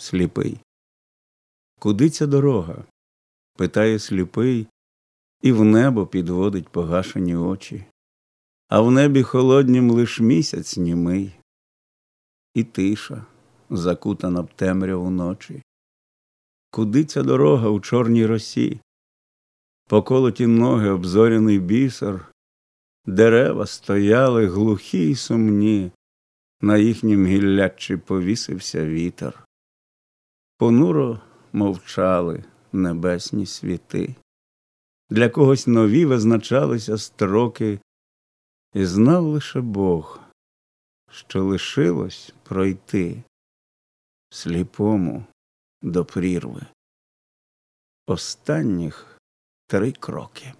сліпий. Куди ця дорога? питає сліпий, і в небо підводить погашені очі, а в небі холоднім лиш місяць німий, і тиша, закутана в темряву ночі. Куди ця дорога у чорній росі? Поколоті ноги обзоряний бісер, дерева стояли глухі й сумні, на їхнім гіллячі повісився вітер. Понуро мовчали небесні світи, для когось нові визначалися строки, і знав лише Бог, що лишилось пройти сліпому до прірви. Останніх три кроки.